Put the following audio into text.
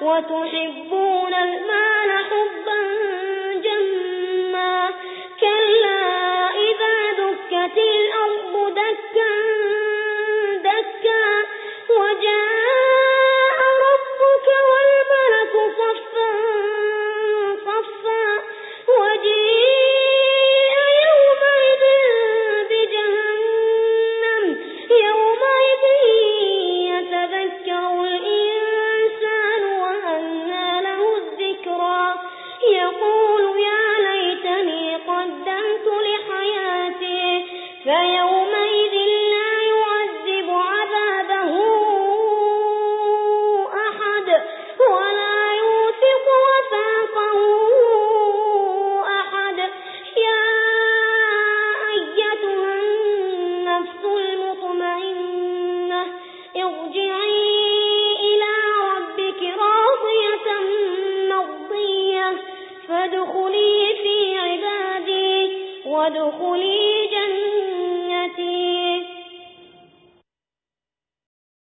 وتحبون المال حبا جما كلا إذا دكت الأرض دكا فادخلي في عبادي وادخلي جنة